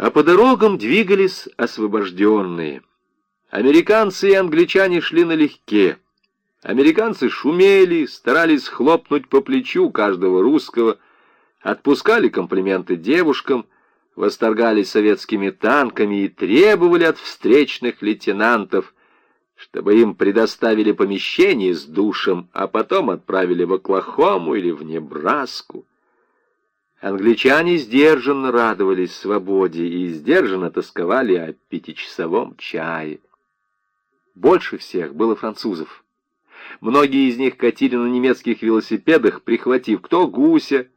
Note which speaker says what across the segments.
Speaker 1: А по дорогам двигались освобожденные. Американцы и англичане шли налегке. Американцы шумели, старались хлопнуть по плечу каждого русского, отпускали комплименты девушкам, восторгались советскими танками и требовали от встречных лейтенантов, чтобы им предоставили помещение с душем, а потом отправили в Оклахому или в Небраску. Англичане сдержанно радовались свободе и сдержанно тосковали о пятичасовом чае. Больше всех было французов. Многие из них катили на немецких велосипедах, прихватив кто гуся,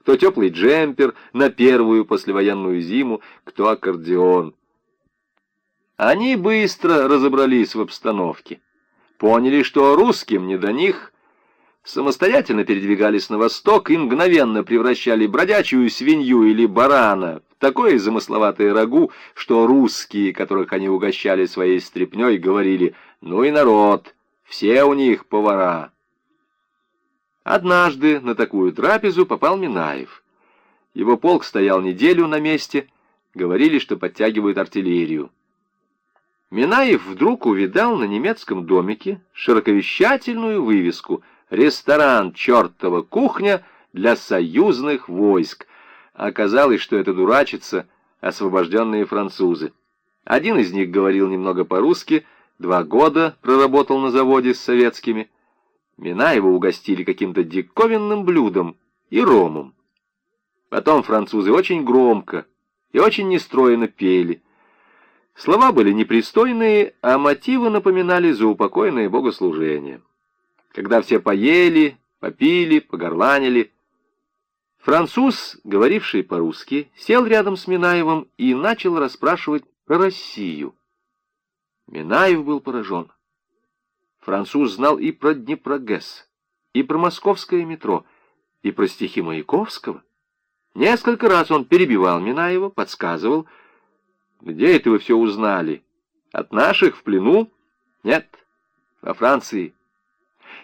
Speaker 1: кто теплый джемпер на первую послевоенную зиму, кто аккордеон. Они быстро разобрались в обстановке, поняли, что русским не до них, самостоятельно передвигались на восток и мгновенно превращали бродячую свинью или барана в такое замысловатое рагу, что русские, которых они угощали своей стряпней, говорили «ну и народ, все у них повара». Однажды на такую трапезу попал Минаев. Его полк стоял неделю на месте, говорили, что подтягивают артиллерию. Минаев вдруг увидал на немецком домике широковещательную вывеску «Ресторан чертова кухня для союзных войск». Оказалось, что это дурачится освобожденные французы. Один из них говорил немного по-русски, два года проработал на заводе с советскими – Минаева угостили каким-то диковинным блюдом и ромом. Потом французы очень громко и очень нестроенно пели. Слова были непристойные, а мотивы напоминали заупокойное богослужение. Когда все поели, попили, погорланили, француз, говоривший по-русски, сел рядом с Минаевым и начал расспрашивать про Россию. Минаев был поражен. Француз знал и про Днепрогэс, и про московское метро, и про стихи Маяковского. Несколько раз он перебивал Минаева, подсказывал. «Где это вы все узнали? От наших в плену? Нет, во Франции.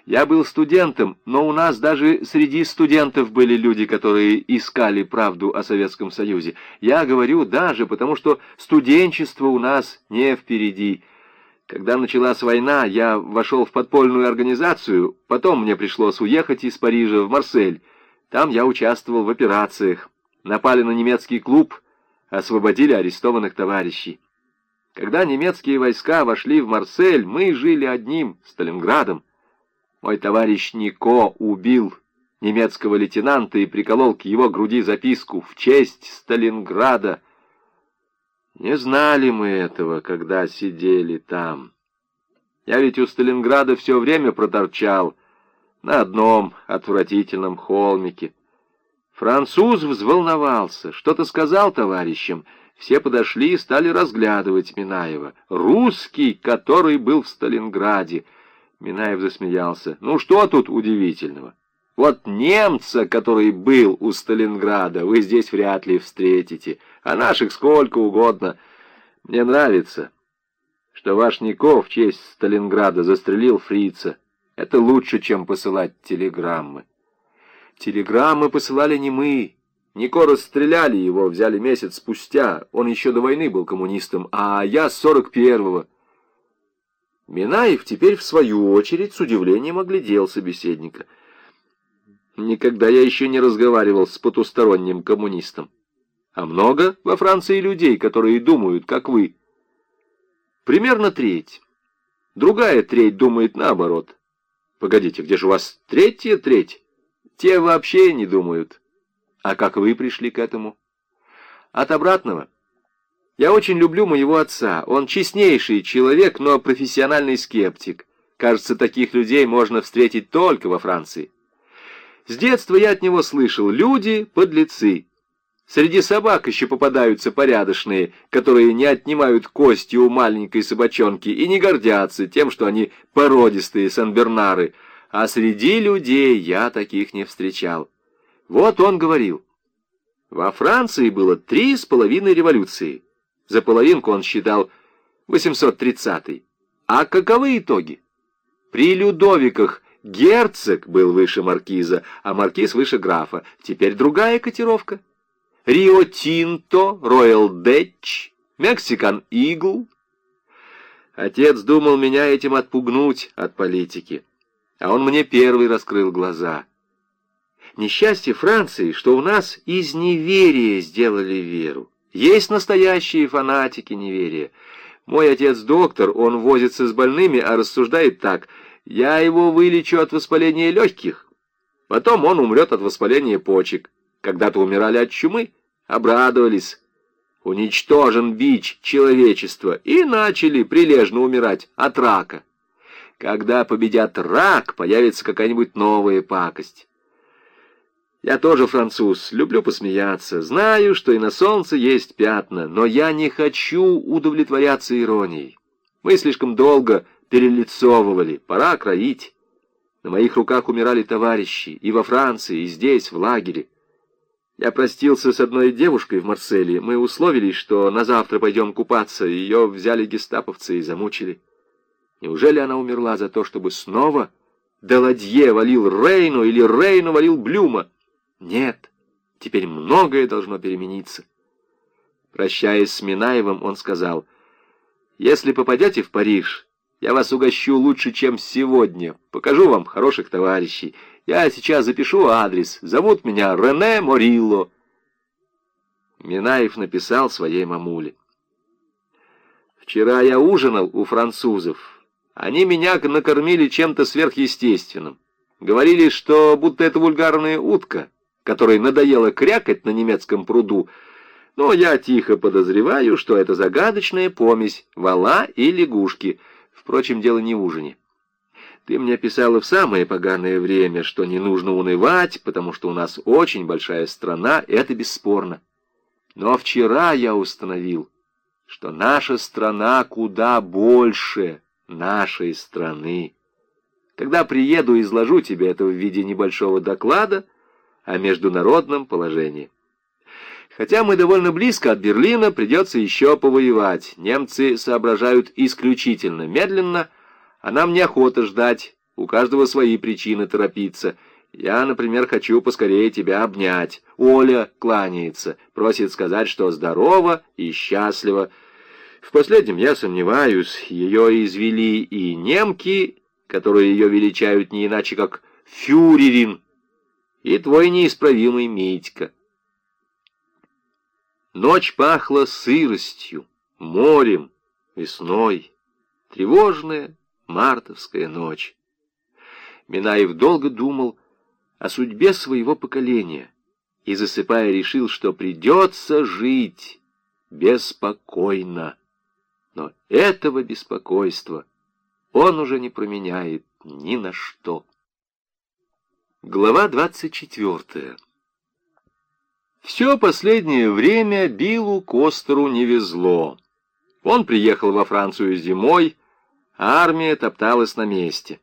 Speaker 1: Я был студентом, но у нас даже среди студентов были люди, которые искали правду о Советском Союзе. Я говорю даже, потому что студенчество у нас не впереди». Когда началась война, я вошел в подпольную организацию, потом мне пришлось уехать из Парижа в Марсель. Там я участвовал в операциях. Напали на немецкий клуб, освободили арестованных товарищей. Когда немецкие войска вошли в Марсель, мы жили одним, Сталинградом. Мой товарищ Нико убил немецкого лейтенанта и приколол к его груди записку «В честь Сталинграда». Не знали мы этого, когда сидели там. Я ведь у Сталинграда все время проторчал на одном отвратительном холмике. Француз взволновался, что-то сказал товарищам. Все подошли и стали разглядывать Минаева. Русский, который был в Сталинграде. Минаев засмеялся. Ну что тут удивительного? Вот немца, который был у Сталинграда, вы здесь вряд ли встретите а наших сколько угодно. Мне нравится, что ваш Ников в честь Сталинграда застрелил фрица. Это лучше, чем посылать телеграммы. Телеграммы посылали не мы. Нико расстреляли его, взяли месяц спустя. Он еще до войны был коммунистом, а я с сорок первого. Минаев теперь, в свою очередь, с удивлением оглядел собеседника. Никогда я еще не разговаривал с потусторонним коммунистом. А много во Франции людей, которые думают, как вы? Примерно треть. Другая треть думает наоборот. Погодите, где же у вас третья треть? Те вообще не думают. А как вы пришли к этому? От обратного. Я очень люблю моего отца. Он честнейший человек, но профессиональный скептик. Кажется, таких людей можно встретить только во Франции. С детства я от него слышал «люди – подлецы». Среди собак еще попадаются порядочные, которые не отнимают кости у маленькой собачонки и не гордятся тем, что они породистые санбернары, а среди людей я таких не встречал. Вот он говорил. Во Франции было три с половиной революции. За половинку он считал 830-й. А каковы итоги? При Людовиках герцог был выше маркиза, а маркиз выше графа. Теперь другая котировка. Рио Тинто, Роyal Дэтч, Мексикан Игл. Отец думал меня этим отпугнуть от политики, а он мне первый раскрыл глаза. Несчастье Франции, что у нас из неверия сделали веру. Есть настоящие фанатики неверия. Мой отец доктор, он возится с больными, а рассуждает так. Я его вылечу от воспаления легких. Потом он умрет от воспаления почек. Когда-то умирали от чумы, обрадовались. Уничтожен бич человечества и начали прилежно умирать от рака. Когда победят рак, появится какая-нибудь новая пакость. Я тоже француз, люблю посмеяться, знаю, что и на солнце есть пятна, но я не хочу удовлетворяться иронией. Мы слишком долго перелицовывали, пора кроить. На моих руках умирали товарищи и во Франции, и здесь, в лагере. Я простился с одной девушкой в Марселе. Мы условились, что на завтра пойдем купаться. Ее взяли гестаповцы и замучили. Неужели она умерла за то, чтобы снова Деладье валил Рейну или Рейну валил Блюма? Нет, теперь многое должно перемениться. Прощаясь с Минаевым, он сказал, «Если попадете в Париж, я вас угощу лучше, чем сегодня. Покажу вам хороших товарищей. Я сейчас запишу адрес. Зовут меня Рене Морилло». Минаев написал своей мамуле. «Вчера я ужинал у французов. Они меня накормили чем-то сверхъестественным. Говорили, что будто это вульгарная утка» которой надоело крякать на немецком пруду, но я тихо подозреваю, что это загадочная помесь вала и лягушки. Впрочем, дело не в ужине. Ты мне писала в самое поганое время, что не нужно унывать, потому что у нас очень большая страна, это бесспорно. Но вчера я установил, что наша страна куда больше нашей страны. Когда приеду, изложу тебе это в виде небольшого доклада — о международном положении. Хотя мы довольно близко от Берлина, придется еще повоевать. Немцы соображают исключительно медленно, а нам неохота ждать, у каждого свои причины торопиться. Я, например, хочу поскорее тебя обнять. Оля кланяется, просит сказать, что здорова и счастлива. В последнем я сомневаюсь, ее извели и немки, которые ее величают не иначе, как фюрерин, и твой неисправимый Митька. Ночь пахла сыростью, морем, весной. Тревожная мартовская ночь. Минаев долго думал о судьбе своего поколения и, засыпая, решил, что придется жить беспокойно. Но этого беспокойства он уже не променяет ни на что. Глава 24. Все последнее время Биллу Костеру не везло. Он приехал во Францию зимой, а армия топталась на месте.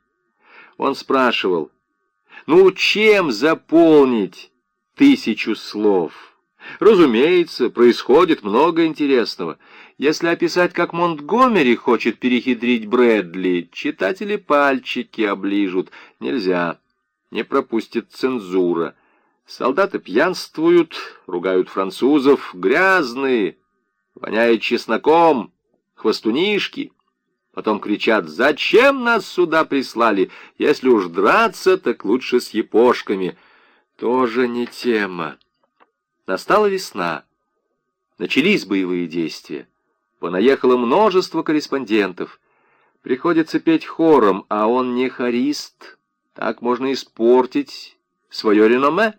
Speaker 1: Он спрашивал, ну чем заполнить тысячу слов? Разумеется, происходит много интересного. Если описать, как Монтгомери хочет перехитрить Брэдли, читатели пальчики оближут. Нельзя не пропустит цензура. Солдаты пьянствуют, ругают французов, грязные, воняет чесноком, хвостунишки. Потом кричат, зачем нас сюда прислали? Если уж драться, так лучше с епошками. Тоже не тема. Настала весна. Начались боевые действия. Понаехало множество корреспондентов. Приходится петь хором, а он не хорист, так можно испортить свое реноме.